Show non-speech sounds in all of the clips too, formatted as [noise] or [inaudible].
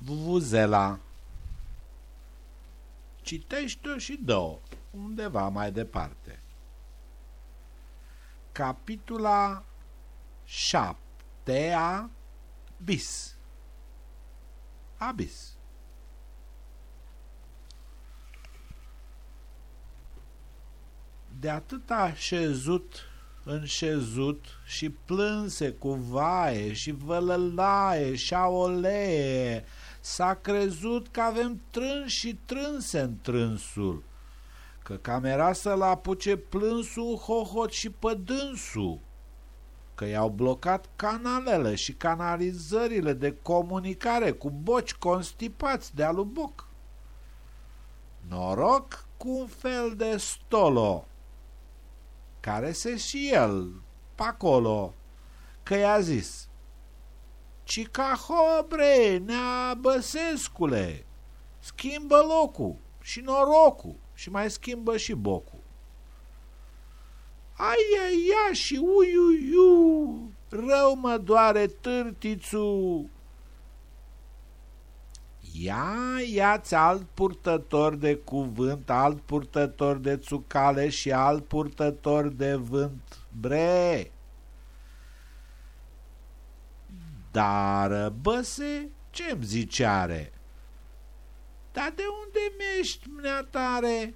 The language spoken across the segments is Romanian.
Vuvuzela Citește-o și dă undeva mai departe. Capitula 7 a bis Abis De atât a șezut înșezut și plânse cu vaie și vălălaie și aolee. S-a crezut că avem trâns și trânse în trânsul, că camera să-l apuce plânsul, hohot și pădânsul, că i-au blocat canalele și canalizările de comunicare cu boci constipați de aluboc. Noroc cu un fel de stolo care se și el pe acolo, că i-a zis Cicahobre, nea Băsescule, schimbă locul și norocul și mai schimbă și bocul. Ai, ai, ia și uiuiu, rău mă doare târtițul, Ia, iați alt purtător de cuvânt, alt purtător de țucale și alt purtător de vânt, bre! Dar, băse, ce-mi ziceare? Dar de unde mi-ești, mneatare?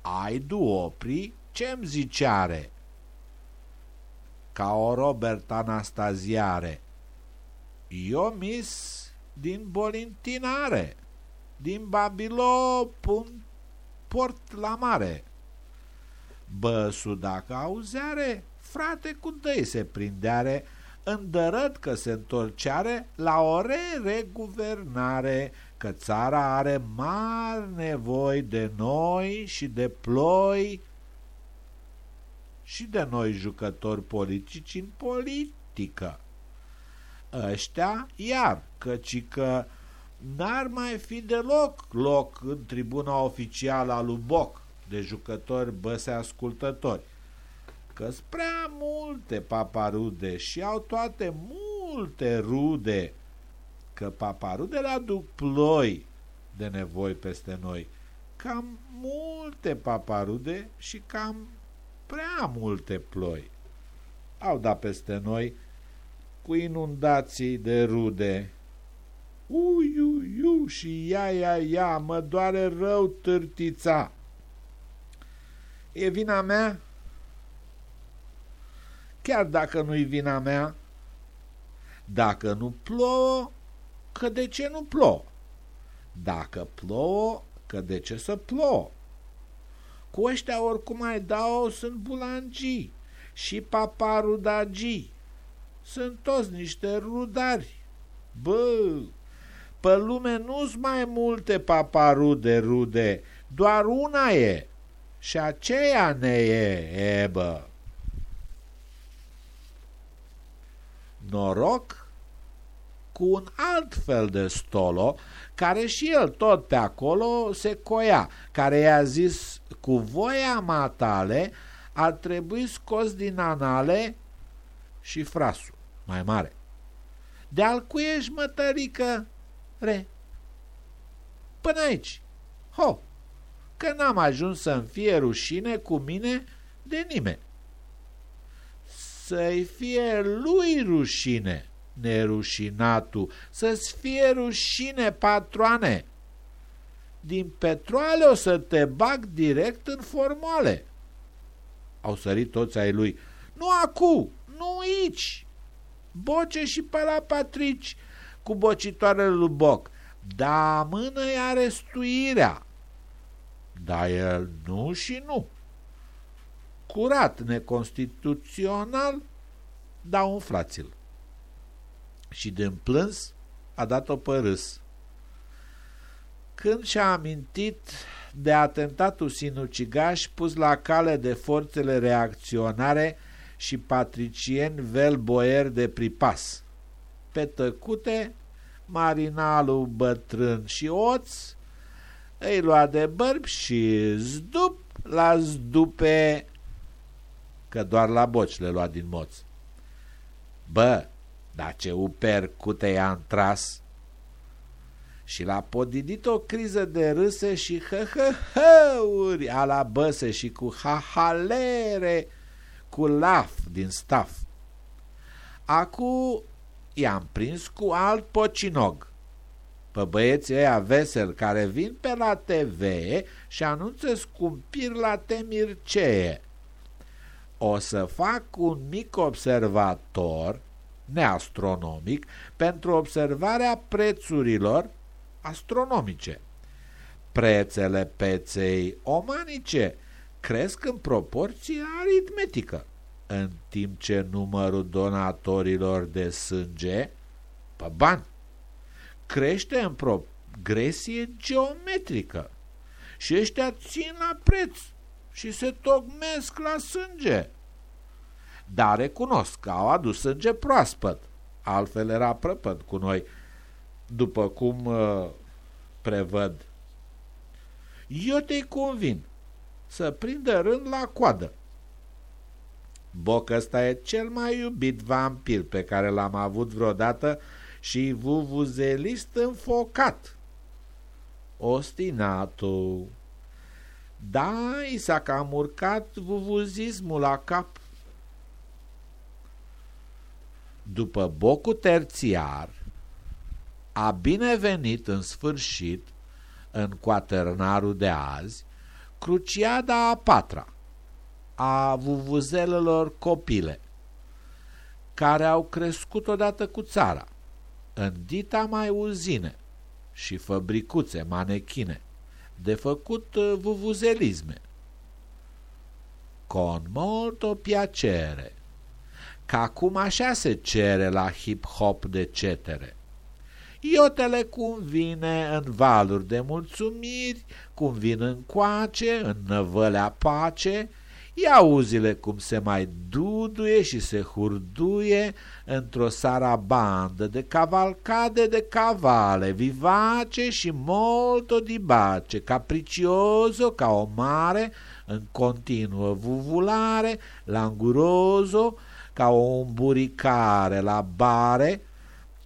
Ai duopri, ce-mi ziceare? Ca o Robert Anastaziare. Eu mis din Bolintinare, din Babilo, pun port la mare. Băsu dacă auzeare, frate cu dăi se prindeare, îndărăt că se întorceare la o re-reguvernare, că țara are mari nevoi de noi și de ploi și de noi jucători politici în politică. Ăștia, iar, căci că n-ar mai fi deloc loc în tribuna oficială a lui Boc de jucători băse ascultători, că prea multe paparude și au toate multe rude, că paparudele aduc ploi de nevoi peste noi, cam multe paparude și cam prea multe ploi au dat peste noi cu inundații de rude. Ui, ui, ui, și ia, ia, ia, mă doare rău târtița. E vina mea? Chiar dacă nu-i vina mea, dacă nu plouă, că de ce nu plouă? Dacă plouă, că de ce să plouă? Cu ăștia oricum mai dau sunt bulangii și paparudagii sunt toți niște rudari. Bă, pe lume nu-s mai multe paparude rude, doar una e și aceea ne e, e Noroc cu un alt fel de stolo, care și el tot pe acolo se coia, care i-a zis, cu voia matale ar trebui scos din anale și frasul mai mare. De-al cui ești, mătărică? Re. Până aici. Ho! Că n-am ajuns să-mi fie rușine cu mine de nimeni. Să-i fie lui rușine, nerușinatul, să-ți fie rușine, patroane. Din petroale o să te bag direct în formoale. Au sărit toți ai lui. Nu acu, nu aici, boce și pe la patrici cu bocitoarele lui Boc. Da, mână i arestuirea. Da, el nu și nu. Curat, neconstituțional, da umflați-l. Și din plâns a dat-o pe râs. Când și-a amintit de atentatul sinucigaș pus la cale de forțele reacționare și patricieni vel boier de pripas. Pe tăcute, marinalul bătrân și oț îi lua de bărb și zdup la zdupe, că doar la boci le lua din moț. Bă, dar ce uper cute i-a întras, și l-a podidit o criză de râse și hă-hă-hăuri a la băse și cu hahalere, cu laf din staf. Acu i-am prins cu alt pocinog, pe băieții ăia vesel care vin pe la TV și anunță scumpiri la temircee. O să fac un mic observator neastronomic pentru observarea prețurilor astronomice. Prețele peței omanice cresc în proporție aritmetică, în timp ce numărul donatorilor de sânge pe bani crește în progresie geometrică și ăștia țin la preț și se tocmesc la sânge. Dar recunosc că au adus sânge proaspăt, altfel era prăpăt cu noi, după cum uh, prevăd. Eu te convin să prindă rând la coadă. Boc ăsta e cel mai iubit vampir pe care l-am avut vreodată și vuvuzelist înfocat. Ostinatul. Da, i s-a cam urcat vuvuzismul la cap. După bocul terțiar, a binevenit în sfârșit în quaternarul de azi cruciada a patra a vuvuzelelor copile care au crescut odată cu țara în dita mai uzine și fabricuțe manechine de făcut uh, vuvuzelisme. Con molto piacere, că acum așa se cere la hip-hop de cetere. Iotele cum vine în valuri de mulțumiri, cum vin în coace, în năvălea pace, Ia uzile cum se mai duduie și se hurduie într-o sarabandă de cavalcade de cavale, vivace și molto dibace, capricioso ca o mare în continuă vuvulare, languroso ca o umburicare la bare,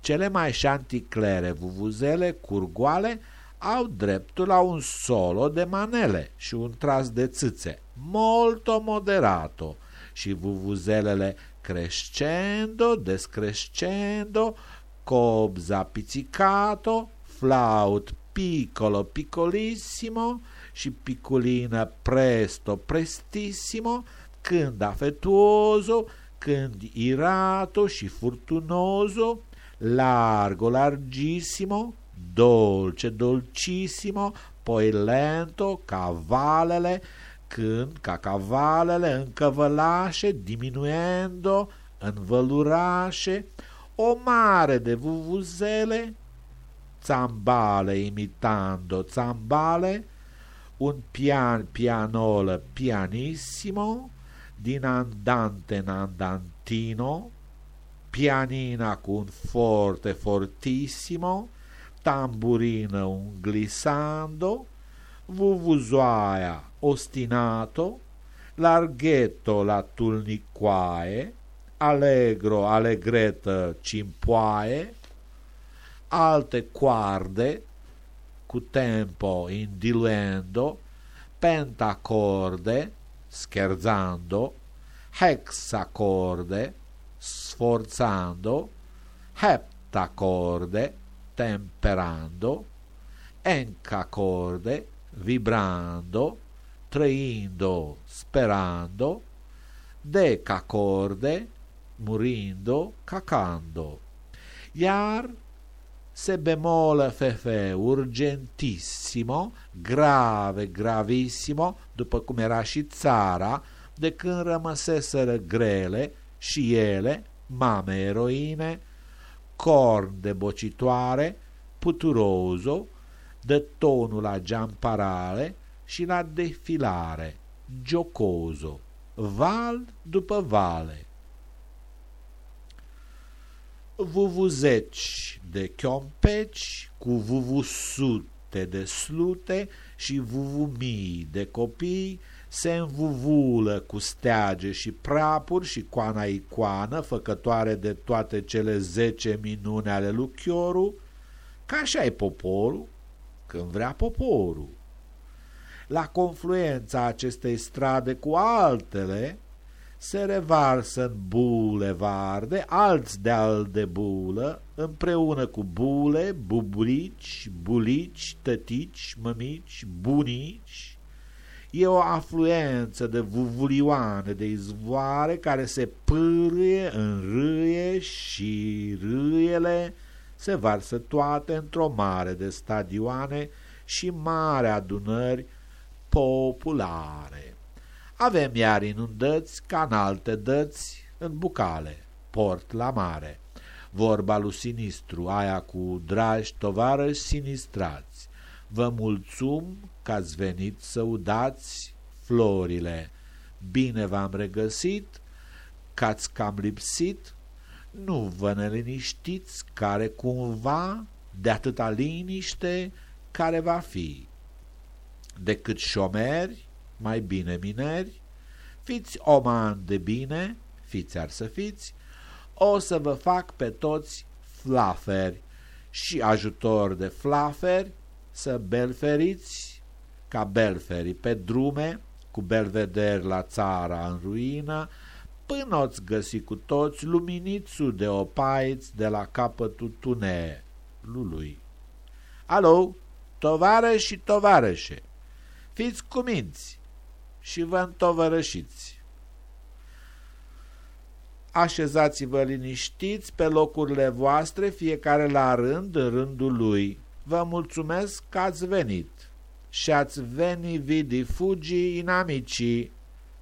cele mai șanticlere vuvuzele curgoale au dreptul la un solo de manele și un tras de țâțe molto moderato. Și vuvuzelele crescendo, descrescendo, cobza pizzicato, flaut piccolo piccolissimo și piccolina presto prestissimo, când affettuoso, când irato și furtunoso, largo largissimo, dolce dolcissimo, poi lento, cavalele, când, ca cavalele încăvălașe, diminuendo, învălurașe, o mare de vuvuzele, țambale imitando țambale, un pian pianolă pianissimo, din andante in andantino, pianina cu un forte fortissimo, tamburină un glissando, vuvuzoaia ostinato, larghetto la tulniquae, allegro allegretto cimpoae, alte quarde, cu tempo indiluendo, pentacorde, scherzando, hexacorde, sforzando, heptacorde, temperando, encacorde, vibrando, trăindo, sperando, decacorde, murindo, cacando. Iar se bemolă fefe urgentissimo, grave, gravissimo, după cum era și țara, de când rămăseseră grele și ele, mame eroine, corn de bocitoare, puturoso, de tonul la giamparale, și la defilare, giocoso, val după vale. Vuvuzeci de chiompeci cu vuvusute de slute și vuvumii de copii se învuvulă cu steage și prapuri și coana icoană, făcătoare de toate cele zece minune ale lui Chioru, Ca așa e poporul când vrea poporul. La confluența acestei strade cu altele se revarsă în bulevarde alți de-al de bulă, împreună cu bule, bublici, bulici, tătici, mămici, bunici. E o afluență de vuvulioane, de izvoare care se pârâie în râie și râiele se varsă toate într-o mare de stadioane și mare adunări populare. Avem iar inundăți ca în alte dăți în bucale, port la mare. Vorba lui Sinistru, aia cu dragi tovarăși sinistrați. Vă mulțum că ați venit să udați florile. Bine v-am regăsit, că ați cam lipsit, nu vă neliniștiți care cumva de atâta liniște care va fi. Decât șomeri, mai bine mineri, fiți oman de bine, fiți ar să fiți, o să vă fac pe toți flaferi și ajutor de flaferi să belferiți ca belferii pe drume, cu belvederi la țara în ruină, până o-ți găsi cu toți luminițul de opaiți de la capătul tunelului. Alo, tovarăș și tovarășe, fiți cuminți și vă întovărășiți. Așezați-vă liniștiți pe locurile voastre, fiecare la rând, în rândul lui. Vă mulțumesc că ați venit și ați veni vidi fugi inamicii,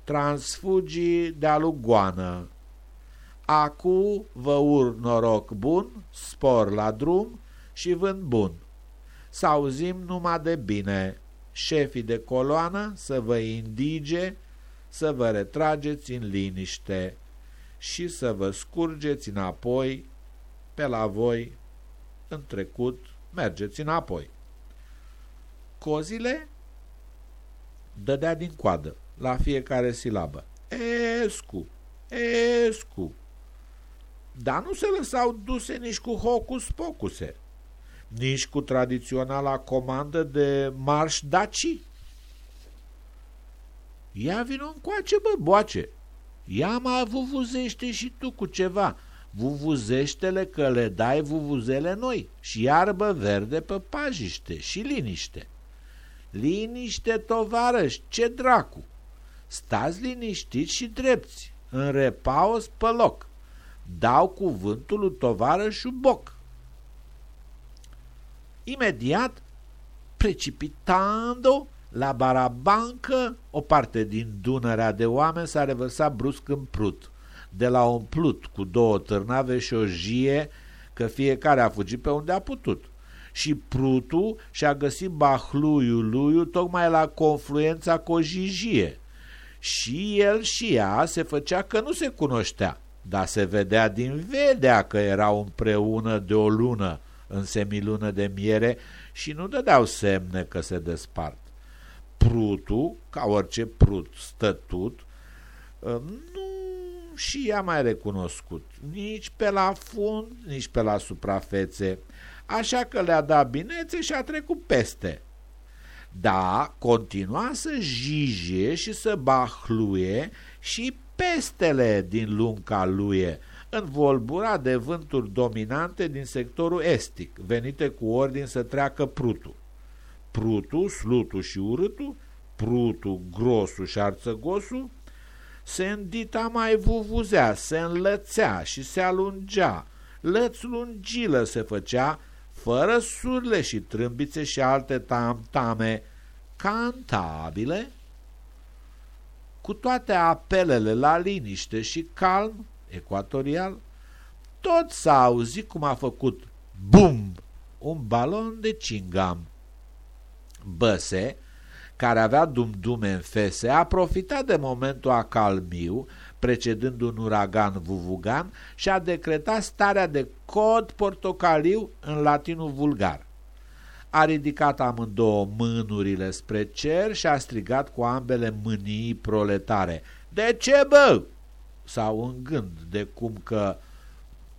transfugii de-a goană. Acu vă ur noroc bun, spor la drum și vânt bun. Să auzim numai de bine, șefii de coloană să vă indige, să vă retrageți în liniște și să vă scurgeți înapoi pe la voi în trecut, mergeți înapoi. Cozile dădea din coadă la fiecare silabă. Escu, escu. Dar nu se lăsau duse nici cu hocus-pocuse, nici cu tradiționala comandă de marș daci. Ia vină încoace, bă, boace. Ia mai vuvuzește și tu cu ceva. Vuvuzește-le că le dai vuvuzele noi și iarbă verde pe pajiște și liniște. Liniște, tovarăș, ce dracu! Stați liniștiți și drepți, în repaus pe loc. Dau cuvântul lui tovarășul Boc. Imediat, precipitando la barabancă, o parte din Dunărea de oameni s-a revărsat brusc în prut, de la un plut cu două târnave și o jie, că fiecare a fugit pe unde a putut. Și prutul și-a găsit bahluiul lui tocmai la confluența cu o jijie și el și ea se făcea că nu se cunoștea, dar se vedea din vedea că erau împreună de o lună în semilună de miere și nu dădeau semne că se despart. Prutul, ca orice prut stătut, ă, nu și ea mai recunoscut, nici pe la fund, nici pe la suprafețe, așa că le-a dat binețe și a trecut peste. Da, continua să jije și să bahluie și pestele din lunca lui, învolbura de vânturi dominante din sectorul estic, venite cu ordin să treacă prutul. Prutul, slutul și urâtul, prutul, grosul și arțăgosul, se îndita mai vuvuzea, se înlățea și se alungea, lăț lungilă se făcea fără surle și trâmbițe și alte tam-tame cantabile, cu toate apelele la liniște și calm ecuatorial, tot s-a auzit cum a făcut bum un balon de cingam. Băse, care avea dum-dume în fese, a profitat de momentul acalmiu precedând un uragan vuvugan și a decretat starea de cod portocaliu în latinul vulgar. A ridicat amândouă mânurile spre cer și a strigat cu ambele mânii proletare. De ce, bă? Sau în gând de cum că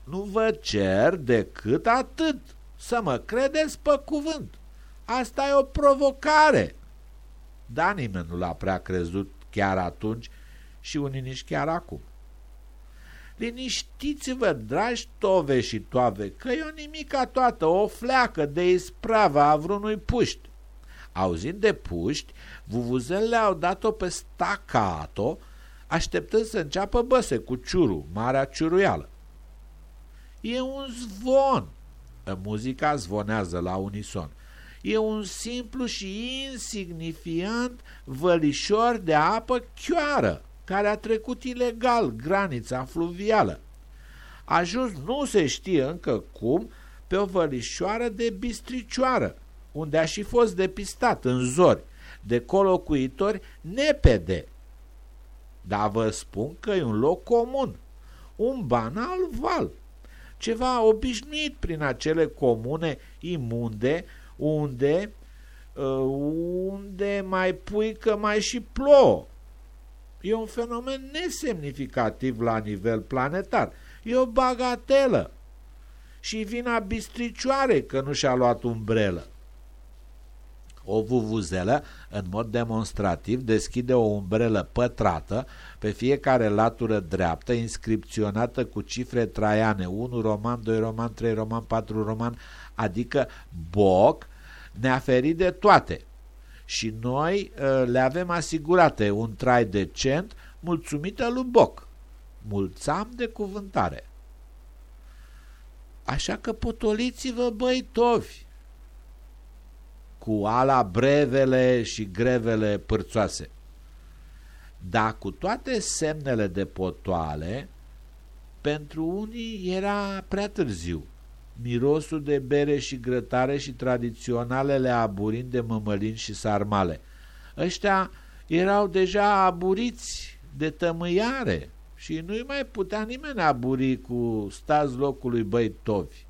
nu vă cer decât atât să mă credeți pe cuvânt. Asta e o provocare. Dar nimeni nu l-a prea crezut chiar atunci și unii nici chiar acum. Liniștiți-vă, dragi tove și toave, că e o nimica toată, o fleacă de isprava a vreunui puști. Auzind de puști, vuvuzelele au dat-o pe staccato, așteptând să înceapă băse cu ciuru, marea ciuruială. E un zvon. Muzica zvonează la unison. E un simplu și insignifiant vălișor de apă chioară care a trecut ilegal granița fluvială. A ajuns nu se știe încă cum pe o vălișoară de bistricioară, unde a și fost depistat în zori de colocuitori nepede. Dar vă spun că e un loc comun, un banal val, ceva obișnuit prin acele comune imunde unde, uh, unde mai pui că mai și plouă. E un fenomen nesemnificativ la nivel planetar. E o bagatelă. Și vina bistricioare că nu și-a luat umbrelă. O vuvuzelă, în mod demonstrativ, deschide o umbrelă pătrată pe fiecare latură dreaptă, inscripționată cu cifre traiane, 1 roman, 2 roman, 3 roman, 4 roman, adică boc, ne-a ferit de toate și noi uh, le avem asigurate un trai decent mulțumită lui Boc. Mulțam de cuvântare. Așa că potoliți-vă băitovi cu ala brevele și grevele pârțoase. Dar cu toate semnele de potoale, pentru unii era prea târziu mirosul de bere și grătare și tradiționalele aburin de mămălin și sarmale. Ăștia erau deja aburiți de tămâiare și nu-i mai putea nimeni aburi cu stați locului băitovi,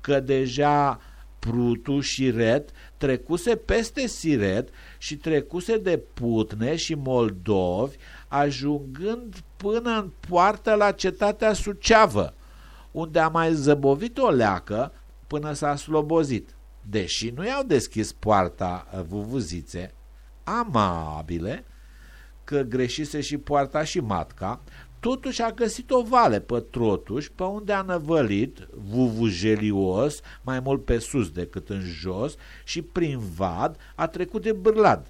că deja Prutu și Ret trecuse peste Siret și trecuse de Putne și Moldovi, ajungând până în poartă la cetatea Suceavă, unde a mai zăbovit o leacă până s-a slobozit. Deși nu i-au deschis poarta uh, vuvuzițe, amabile, că greșise și poarta și matca, totuși a găsit o vale pe trotuș, pe unde a năvălit, vuvujelios, mai mult pe sus decât în jos, și prin vad a trecut de bârlad.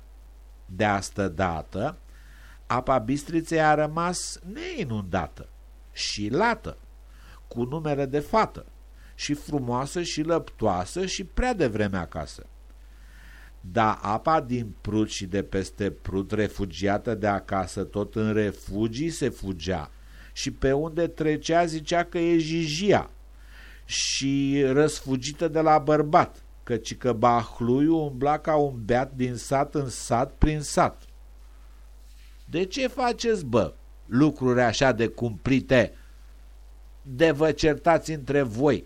De asta dată, apa bistriței a rămas neinundată și lată cu numere de fată, și frumoasă și lăptoasă și prea devreme acasă. Da apa din prut și de peste prut, refugiată de acasă, tot în refugii se fugea și pe unde trecea zicea că e jijia și răsfugită de la bărbat, căci că bahluiul umbla ca un beat din sat în sat prin sat. De ce faceți, bă, lucruri așa de cumplite?" de vă certați între voi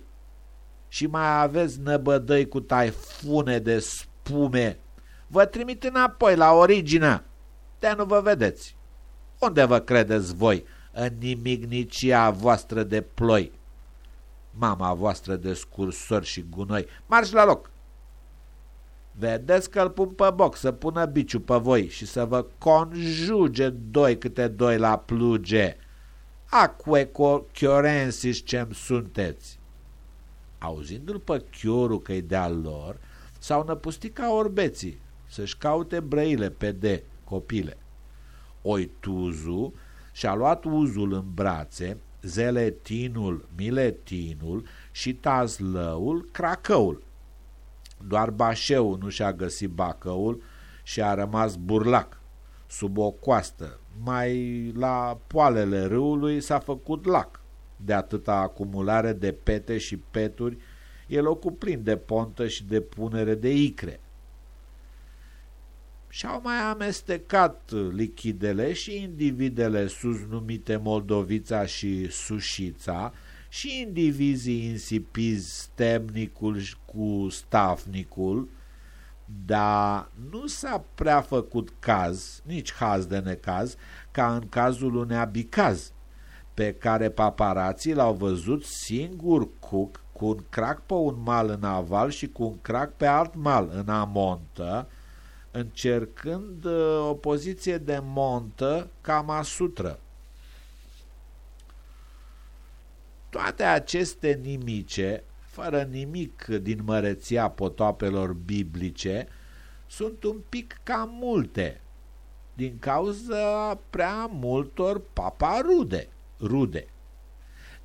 și mai aveți năbădăi cu taifune de spume, vă trimit înapoi la origine, de nu vă vedeți. Unde vă credeți voi în nimicnicia voastră de ploi? Mama voastră de scursori și gunoi, marș la loc! Vedeți că îl pun pe boc să pună biciu pe voi și să vă conjuge doi câte doi la pluge Acque chiorensis ce sunteți. Auzindu-l pe chiorul că-i de-al lor, s-au năpustit ca orbeții să-și caute brăile pe de copile. Oituzu și-a luat uzul în brațe, zeletinul, miletinul și tazlăul, cracăul. Doar bașeul nu și-a găsit bacăul și a rămas burlac, sub o coastă, mai la poalele râului s-a făcut lac. De atâta acumulare de pete și peturi, e locul plin de pontă și de punere de icre. Și-au mai amestecat lichidele și individele sus numite Moldovița și Sușița și indivizii insipizi stemnicul cu stafnicul, dar nu s-a prea făcut caz, nici haz de necaz, ca în cazul unei abicaz, pe care paparații l-au văzut singur cuc cu un crac pe un mal în aval și cu un crac pe alt mal în amontă, încercând uh, o poziție de montă ca sutră. Toate aceste nimice, fără nimic din măreția potoapelor biblice, sunt un pic cam multe, din cauza prea multor paparude, rude.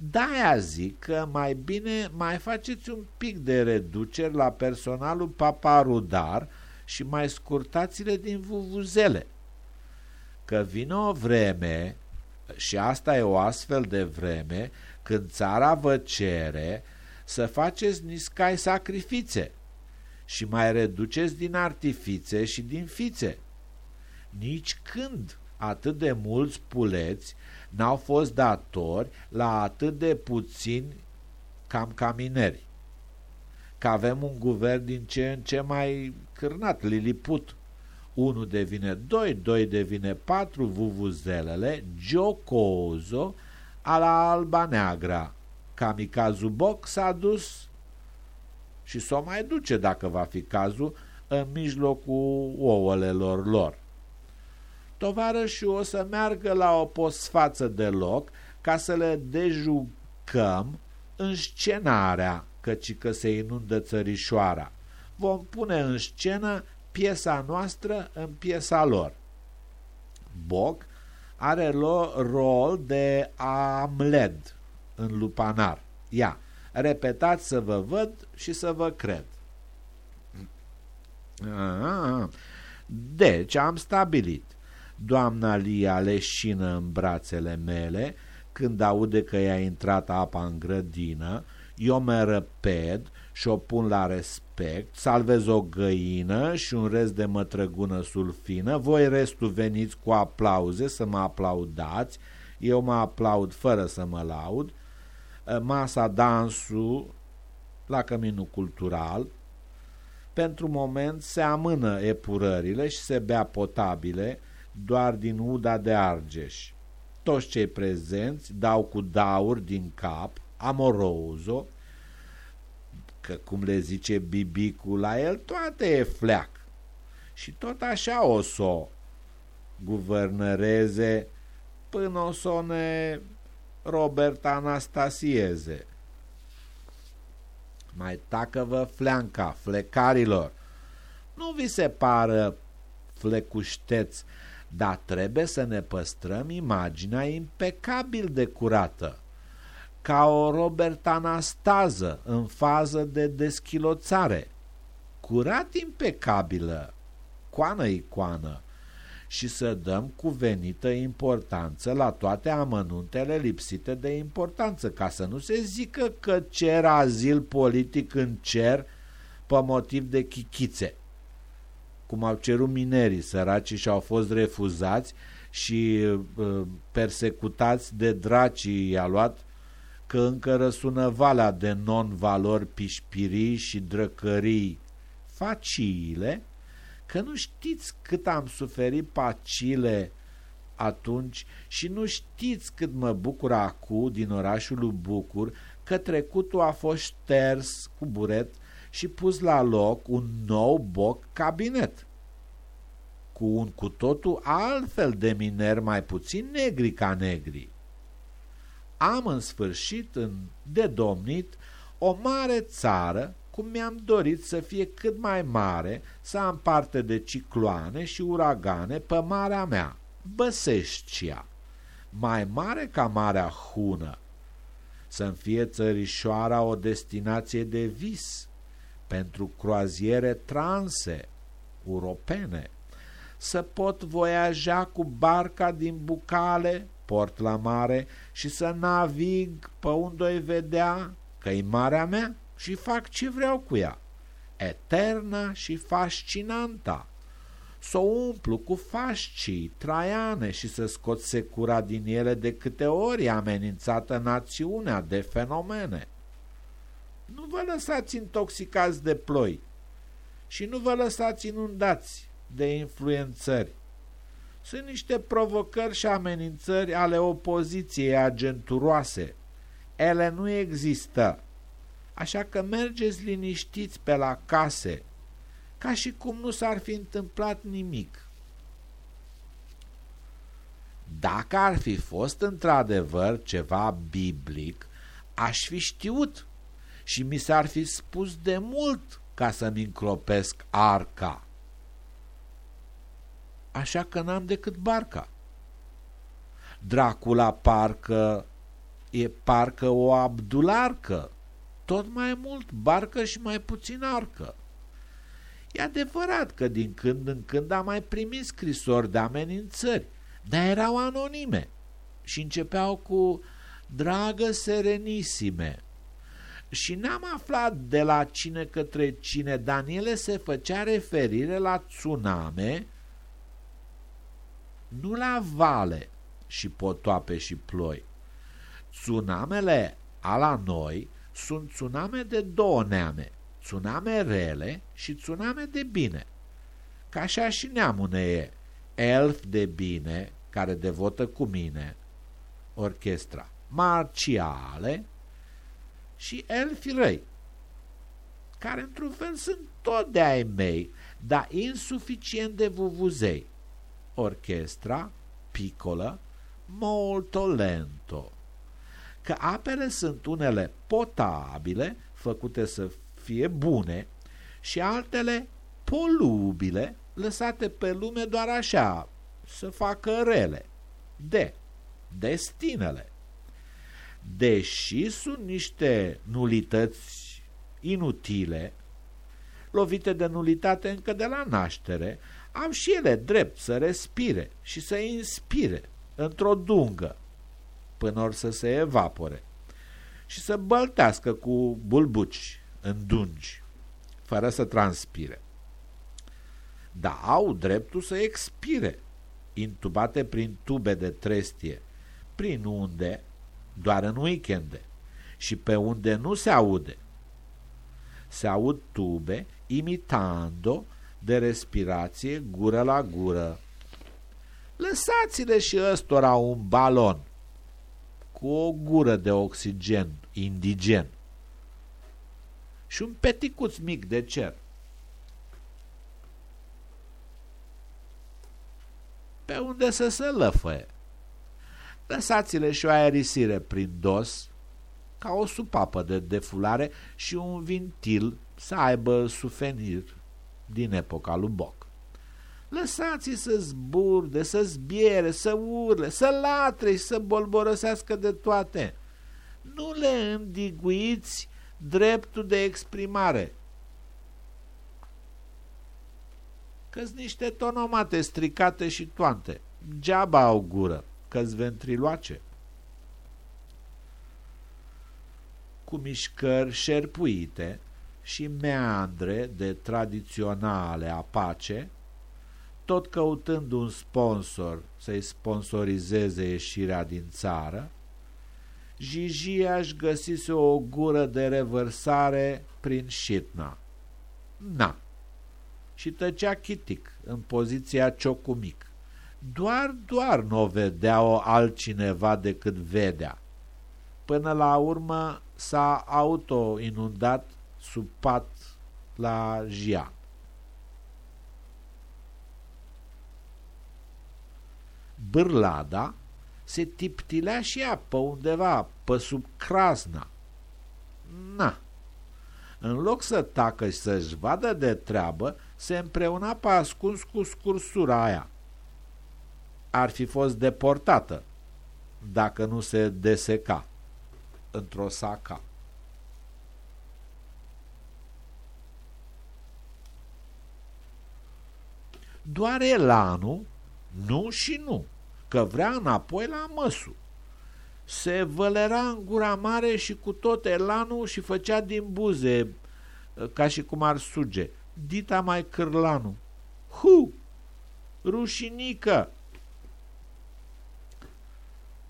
De-aia zic că mai bine mai faceți un pic de reduceri la personalul paparudar și mai scurtați-le din vuvuzele. Că vine o vreme, și asta e o astfel de vreme, când țara vă cere să faceți niscai sacrifițe și mai reduceți din artifițe și din fițe. Nici când atât de mulți puleți n-au fost datori la atât de puțini cam camineri. Că avem un guvern din ce în ce mai cârnat, liliput. Unul devine doi, doi devine patru, vuvuzelele, Giocozo, a la Alba Neagra. Kamikazu Boc s-a dus și s-o mai duce, dacă va fi cazul, în mijlocul ouălelor lor. Tovarășul o să meargă la o posfață de loc ca să le dejucăm în scenarea, căci că se inundă țărișoara. Vom pune în scenă piesa noastră în piesa lor. Boc are rol de amled în lupanar. Ia, repetați să vă văd și să vă cred. Deci am stabilit. Doamna Lia leșină în brațele mele când aude că i-a intrat apa în grădină, eu mă răped și o pun la respect, salvez o găină și un rest de mătrăgună sulfină, voi restul veniți cu aplauze să mă aplaudați, eu mă aplaud fără să mă laud, masa dansul la căminul cultural, pentru moment se amână epurările și se bea potabile doar din uda de argeș. Toți cei prezenți dau cu daur din cap, amorozo, că cum le zice Bibicu la el, toate e fleac. Și tot așa o să o guvernăreze până o să ne Robert Anastasieze. Mai tacă-vă fleanca, flecarilor. Nu vi se pară flecușteți, dar trebuie să ne păstrăm imaginea impecabil de curată ca o Robert Anastază în fază de deschiloțare, curat impecabilă, coană-icoană, și să dăm cuvenită importanță la toate amănuntele lipsite de importanță, ca să nu se zică că cer azil politic în cer pe motiv de chichițe, cum au cerut minerii săraci și au fost refuzați și uh, persecutați de dracii i-a luat că încă răsună valea de non-valori pișpirii și drăcării faciile, că nu știți cât am suferit pacile atunci și nu știți cât mă bucur acu din orașul lui Bucur că trecutul a fost șters cu buret și pus la loc un nou boc cabinet cu un cu totul altfel de miner mai puțin negri ca negri. Am în sfârșit în dedomnit o mare țară cum mi-am dorit să fie cât mai mare, să am parte de cicloane și uragane pe marea mea, Băseștia, mai mare ca Marea Hună, să-mi fie țărișoara o destinație de vis pentru croaziere transe europene, să pot voiaja cu barca din Bucale port la mare și să navig pe unde o vedea că e marea mea și fac ce vreau cu ea. Eterna și fascinanta. Să o umplu cu fascii, traiane și să scot secura din ele de câte ori amenințată națiunea de fenomene. Nu vă lăsați intoxicați de ploi și nu vă lăsați inundați de influențări sunt niște provocări și amenințări ale opoziției agenturoase. Ele nu există. Așa că mergeți liniștiți pe la case, ca și cum nu s-ar fi întâmplat nimic. Dacă ar fi fost într-adevăr ceva biblic, aș fi știut și mi s-ar fi spus de mult ca să-mi încropesc arca. Așa că n-am decât barca. Dracula parcă e parcă o abdularcă, tot mai mult barcă și mai puțin arcă. E adevărat că din când în când am mai primit scrisori de amenințări, dar erau anonime și începeau cu Dragă Serenisime. Și n-am aflat de la cine către cine Daniele se făcea referire la tsuname, nu la vale și potoape și ploi. Tsunamele ala noi sunt tsuname de două neame, tsuname rele și tsuname de bine. Ca așa și neamul ne e, elf de bine, care devotă cu mine, orchestra, marciale și elfi răi, care într-un fel sunt tot de ai mei, dar insuficient de vuvuzei. Orchestra, picolă, molto lento. Că apele sunt unele potabile, făcute să fie bune, și altele polubile, lăsate pe lume doar așa, să facă rele. De, destinele. Deși sunt niște nulități inutile, lovite de nulitate încă de la naștere, am și ele drept să respire și să inspire într-o dungă până or să se evapore și să băltească cu bulbuci în dungi, fără să transpire. Dar au dreptul să expire, intubate prin tube de trestie, prin unde, doar în weekende, și pe unde nu se aude. Se aud tube imitando de respirație gură la gură. Lăsați-le și ăstora un balon cu o gură de oxigen indigen și un peticuț mic de cer. Pe unde să se lăfăie. Lăsați-le și o aerisire prin dos, ca o supapă de defulare și un vintil să aibă suvenir din epoca lui Boc. Lăsați-i să zburde, să zbiere, să urle, să latre și să bolborăsească de toate. Nu le îndiguiți dreptul de exprimare. că niște tonomate stricate și toante. Geaba au gură, că-s ventriloace. Cu mișcări șerpuite, și meandre de tradiționale apace, tot căutând un sponsor să-i sponsorizeze ieșirea din țară, Gigi aș găsise o gură de revărsare prin șitna. Na. Și tăcea chitic în poziția ciocumic. Doar, doar nu vedea-o altcineva decât vedea. Până la urmă s-a auto-inundat sub pat la Jia. Bârlada se tiptilea și ea pe undeva, pe sub crasna. Na! În loc să tacă și să-și vadă de treabă, se împreuna pe ascuns cu scursura aia. Ar fi fost deportată dacă nu se deseca într-o saca. Doar elanul, nu și nu, că vrea înapoi la măsu. Se vălera în gura mare și cu tot elanul și făcea din buze, ca și cum ar suge. Dita mai cârlanu. Hu! Rușinică!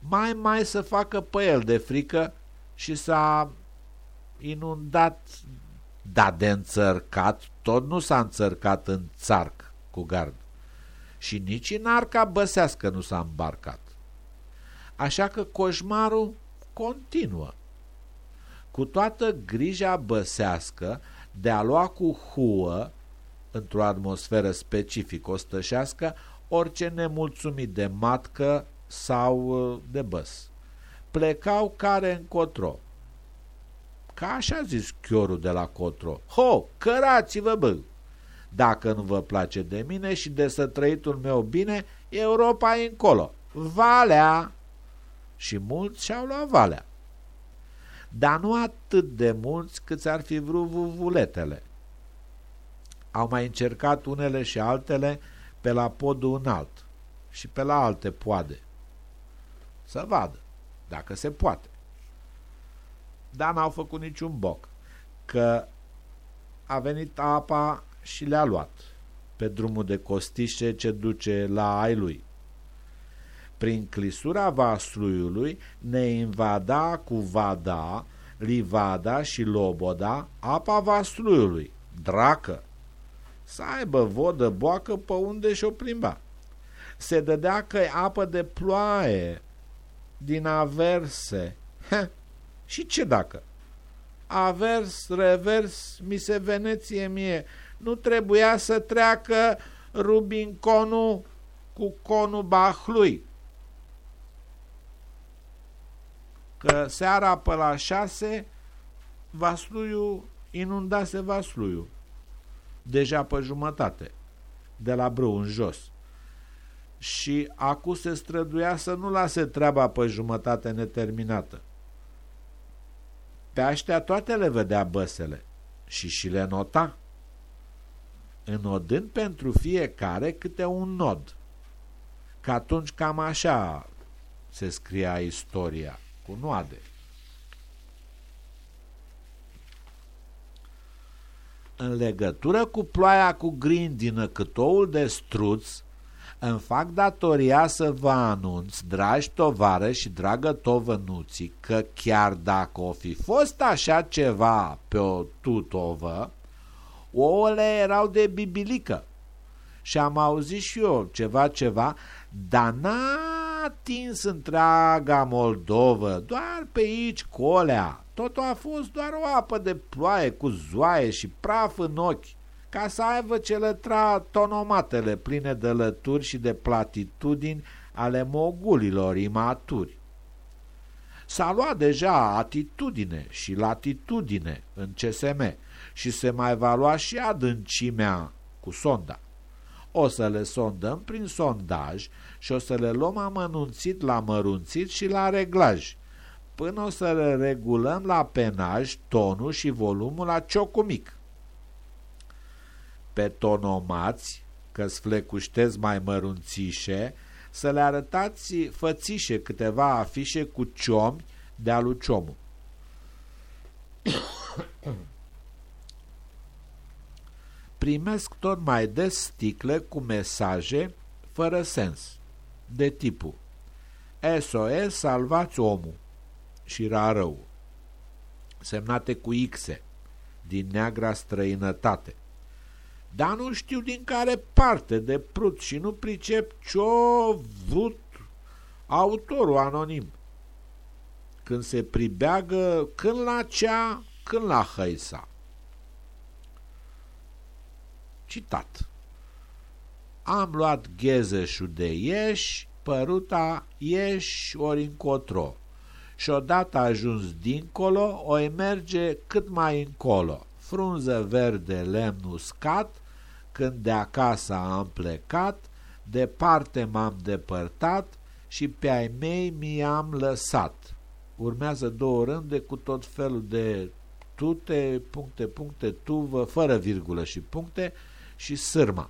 Mai mai să facă pe el de frică și s-a inundat, dar de înțărcat, tot nu s-a înțărcat în țarc cu gard. Și nici în arca băsească nu s-a îmbarcat. Așa că coșmarul continuă. cu toată grija băsească de a lua cu huă, într-o atmosferă specific ostășească, orice nemulțumit de matcă sau uh, de băs. Plecau care încotro. Ca așa zis chiorul de la cotro. Ho, cărați-vă, bă! Dacă nu vă place de mine și de să trăitul meu bine, Europa e încolo. Valea! Și mulți și-au luat valea. Dar nu atât de mulți cât ar fi vrut vuvuletele. Au mai încercat unele și altele pe la podul înalt și pe la alte poade. Să vadă, dacă se poate. Dar n-au făcut niciun boc, că a venit apa și le-a luat pe drumul de costișe ce duce la ai lui. Prin clisura vasluiului ne invada cu vada, livada și loboda apa vasluiului, dracă, să aibă vodă boacă pe unde și-o plimba. Se dădea că apă de ploaie, din averse. Ha, și ce dacă? Avers, revers, mi se veneție mie, nu trebuia să treacă Rubinconul cu conul Bahlui. Că seara pe la șase Vasluiu inundase Vasluiu. Deja pe jumătate, de la brâu în jos. Și acu se străduia să nu lase treaba pe jumătate neterminată. Pe aștea toate le vedea băsele și și le nota înodând pentru fiecare câte un nod. Că atunci cam așa se scria istoria, cu noade. În legătură cu ploaia cu grindină câtoul de struț, îmi fac datoria să vă anunț, dragi tovară și dragă tovănuții, că chiar dacă o fi fost așa ceva pe o tutovă, ouăle erau de bibilică. Și am auzit și eu ceva, ceva, dar n-a atins întreaga Moldovă, doar pe aici colea. Totul a fost doar o apă de ploaie cu zoaie și praf în ochi, ca să aibă ce lătra tonomatele pline de lături și de platitudini ale mogulilor imaturi. S-a luat deja atitudine și latitudine în CSM și se mai va lua și adâncimea cu sonda. O să le sondăm prin sondaj și o să le luăm amănunțit la mărunțit și la reglaj, până o să le regulăm la penaj tonul și volumul la ciocul mic. Pe tonomați, că sflecuștez mai mărunțișe, să le arătați fățișe câteva afișe cu ciomi de-a lui Ciomu [coughs] primesc tot mai des sticle cu mesaje fără sens, de tipul SOS salvați omul și rarău, semnate cu Xe, din neagra străinătate. Dar nu știu din care parte de prut și nu pricep ce-o vrut autorul anonim. Când se pribeagă când la cea, când la hăisa. Citat. Am luat ghezeșul de ieși, păruta ieși ori încotro și odată ajuns dincolo, o merge cât mai încolo. Frunză verde, lemn uscat, când de acasă am plecat, departe m-am depărtat și pe ai mei mi-am lăsat. Urmează două rânde cu tot felul de tute, puncte, puncte, tuvă, fără virgulă și puncte, și sârma.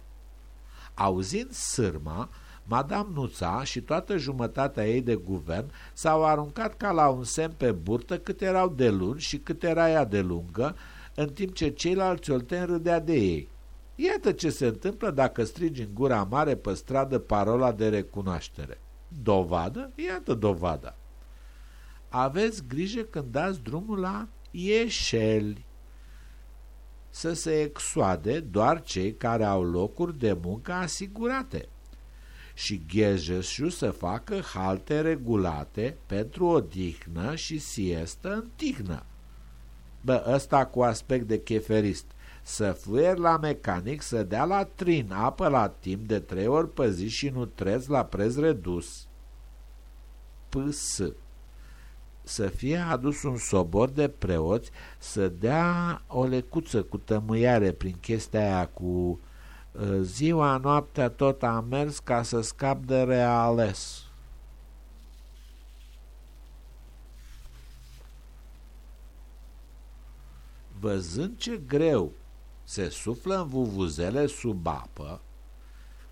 Auzind sârma, Madame Nuța și toată jumătatea ei de guvern s-au aruncat ca la un semn pe burtă cât erau de lungi și cât era ea de lungă, în timp ce ceilalți olteni râdea de ei. Iată ce se întâmplă dacă strigi în gura mare pe stradă parola de recunoaștere. Dovadă? Iată dovada. Aveți grijă când dați drumul la ieșeli să se exoade doar cei care au locuri de muncă asigurate și ghejeșul să facă halte regulate pentru odihnă și siestă în tihnă. Bă, ăsta cu aspect de cheferist. Să fluier la mecanic, să dea la trin apă la timp de trei ori pe zi și nu trez la preț redus. PS să fie adus un sobor de preoți să dea o lecuță cu tămâiare prin chestia aia cu uh, ziua, noaptea tot am mers ca să scap de reales. Văzând ce greu se suflă în vuvuzele sub apă,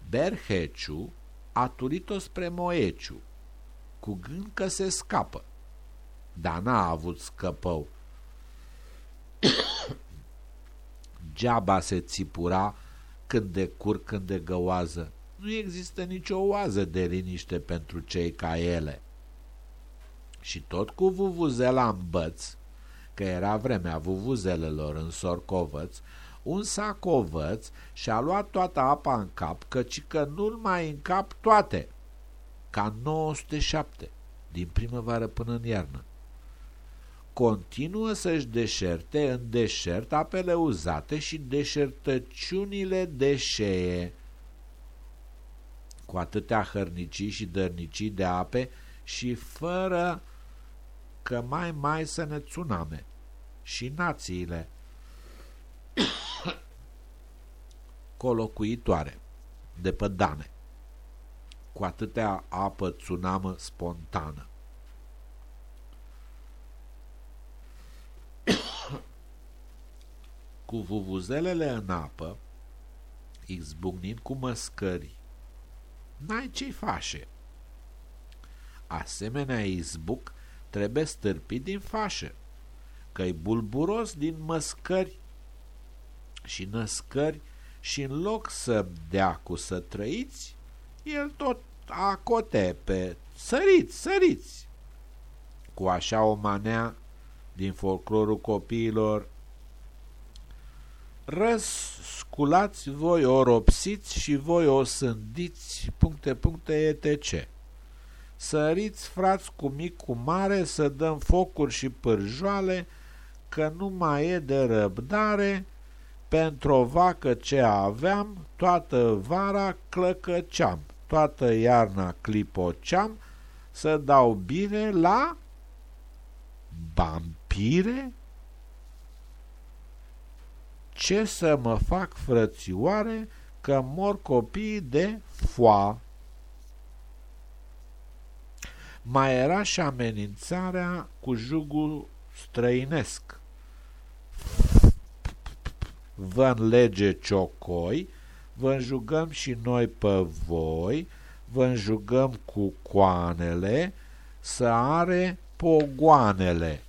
Berheciu a turit-o spre Moeciu, cu gând că se scapă dar n-a avut scăpău. [coughs] Geaba se țipura când de cur, când de găoază. Nu există nicio oază de liniște pentru cei ca ele. Și tot cu vuvuzela în băț, că era vremea vuvuzelelor în sorcovăț, un sacovăț și-a luat toată apa în cap, căci că nu-l mai în cap toate, ca 907, din primăvară până în iarnă. Continuă să-și deșerte în deșert apele uzate și deșertăciunile deșee. Cu atâtea hărnicii și dărnicii de ape și fără că mai mai să ne tsuname și națiile colocuitoare de pădane cu atâtea apă tsunamă spontană. [coughs] cu vuvuzelele în apă, izbucnind cu măscări. N-ai ce-i face. Asemenea izbuc trebuie stârpit din fașă, că-i bulburos din măscări și născări și în loc să dea cu să trăiți, el tot acote pe săriți, săriți. Cu așa o manea din folclorul copiilor Răsculați voi o ropsiți și voi o sândiți, puncte, puncte, etc. Săriți, frați, cu mic, cu mare, să dăm focuri și pârjoale, că nu mai e de răbdare, pentru o vacă ce aveam, toată vara clăcăceam, toată iarna clipoceam, să dau bine la vampire? Ce să mă fac, frățioare, că mor copiii de foa? Mai era și amenințarea cu jugul străinesc. Vă lege ciocoi, vă înjugăm și noi pe voi, vă înjugăm cu coanele, să are pogoanele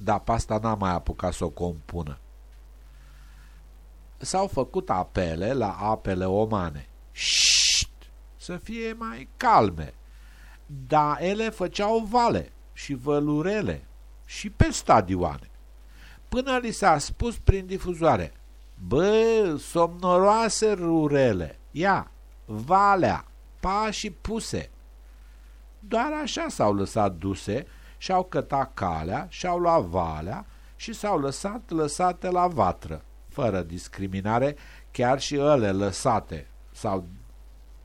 dar pe asta n-a mai apucat să o compună. S-au făcut apele la apele omane. Șt, să fie mai calme. Dar ele făceau vale și vălurele și pe stadioane. Până li s-a spus prin difuzoare, Bă, somnoroase rurele, ia, valea, pașii puse. Doar așa s-au lăsat duse și-au cătat calea, și-au luat valea și s-au lăsat lăsate la vatră, fără discriminare, chiar și ele lăsate sau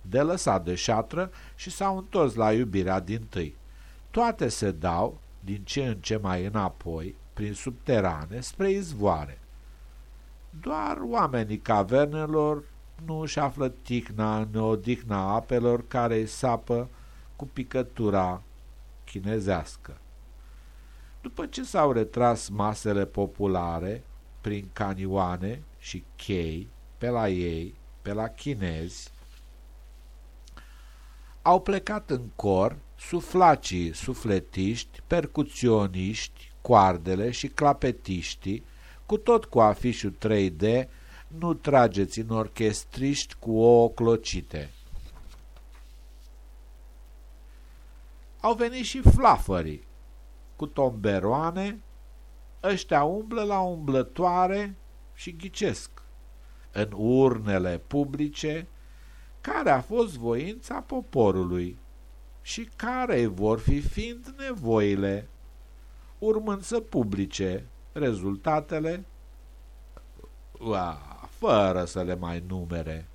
de lăsat de șatră și s-au întors la iubirea din tâi. Toate se dau, din ce în ce mai înapoi, prin subterane, spre izvoare. Doar oamenii cavernelor nu își află ticna în odihna apelor care îi sapă cu picătura chinezească. După ce s-au retras masele populare prin canioane și chei pe la ei, pe la chinezi, au plecat în cor suflacii sufletiști, percuționiști, coardele și clapetiștii, cu tot cu afișul 3D, nu trageți în orchestriști cu ouă clocite. Au venit și flafării, cu tomberoane, ăștia umblă la umblătoare și ghicesc în urnele publice care a fost voința poporului și care vor fi fiind nevoile. Urmând să publice rezultatele ua, fără să le mai numere.